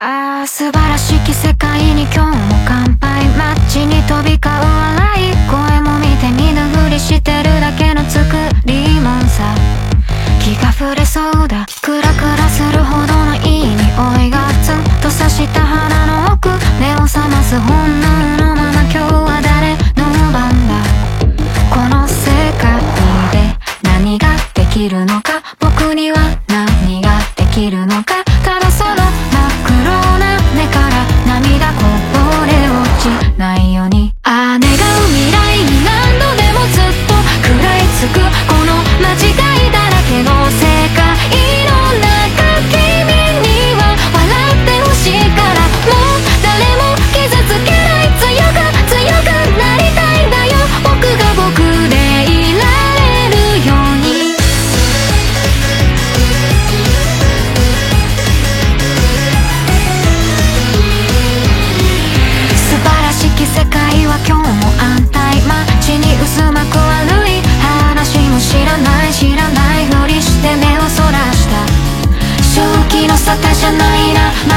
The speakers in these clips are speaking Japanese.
ああ素晴らしき世界に今日も乾杯。街に飛び交う笑い声も見て見ぬふりしてるだけの作りもんさ。気が触れそうだ。クラクラするほどのいい匂いがツンと刺した鼻の奥。目を覚ます本能のまま今日は誰の番だ。この世界で何ができるのか。僕には何ができるのか。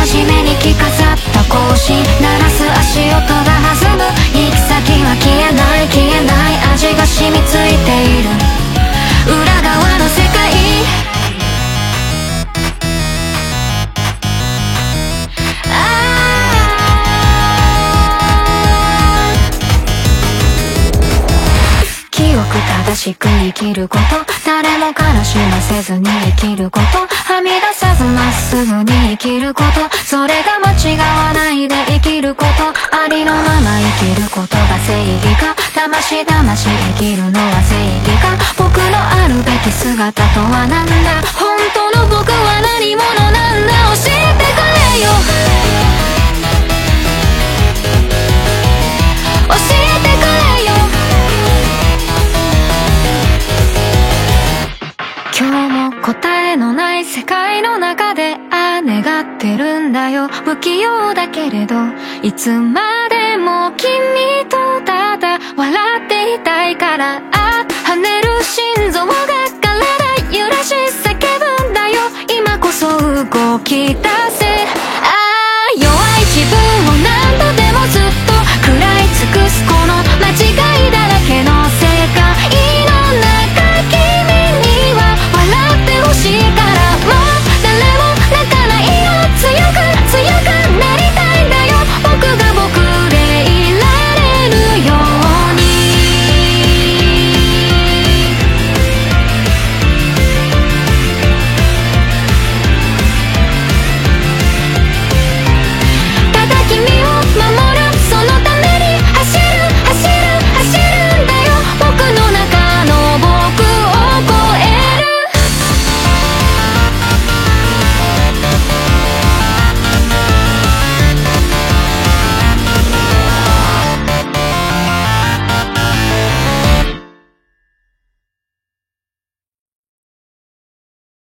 真面目に着飾った格子鳴らす足音が弾む。行き先は消えない消えない味が染みついている。裏側の世界清く正しく生きること。誰も悲しませずに生きること。はみ出さずまっすぐに生きることそれが間違わないで生きることありのまま生きることが正義か魂魂生きるのは正義か僕のあるべき姿とは何だ本当の僕は何者なんだ教えてくれよ教えてくれよ今日も答えのない世界の中でってるんだよ。不器用だけれどいつまでも君とただ笑っていたいから。あ跳ねる心臓が体揺らし叫ぶんだよ。今こそ動き出